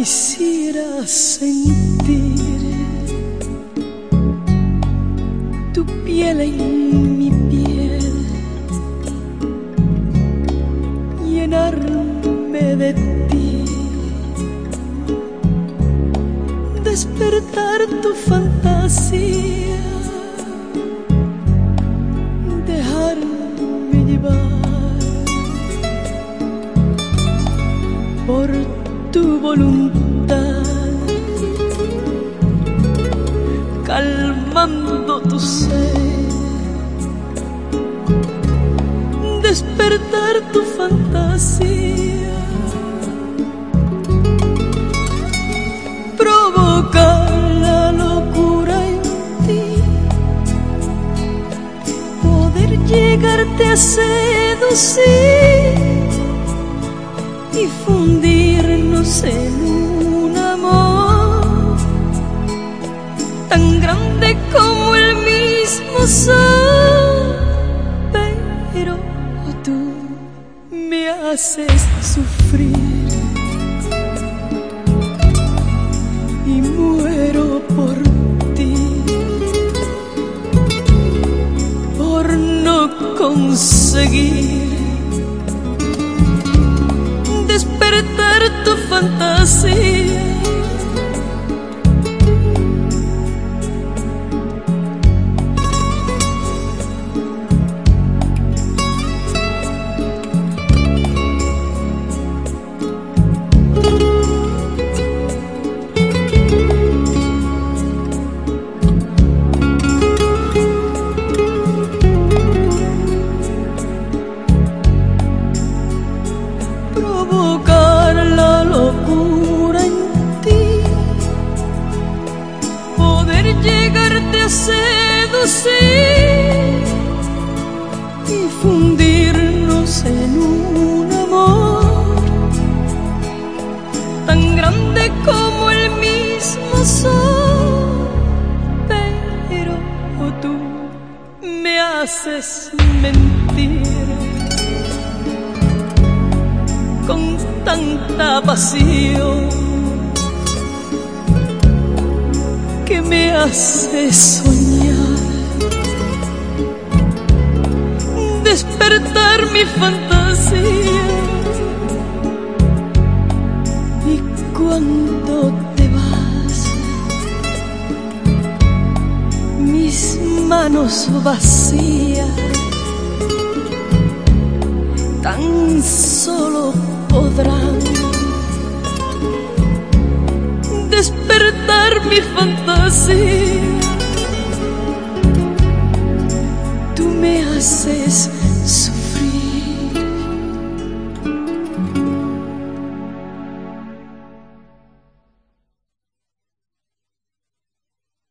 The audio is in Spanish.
quisiera sentir tu piel en mi piel, llenarme de ti, despertar tu fantasía, voluntad, calmando tu sed, despertar tu fantasía, provocar la locura en ti, poder llegarte a seducir y en un amor tan grande como el mismo sol. Pero tú me haces sufrir fantasía. Seducir y fundirnos en un amor tan grande como el mismo sol. Pero tú me haces mentir con tanta pasión que me hace soñar, despertar mi fantasía y cuando te vas, mis manos vacías tan solo podrán despertar mi fantasía. Tú me haces sufrir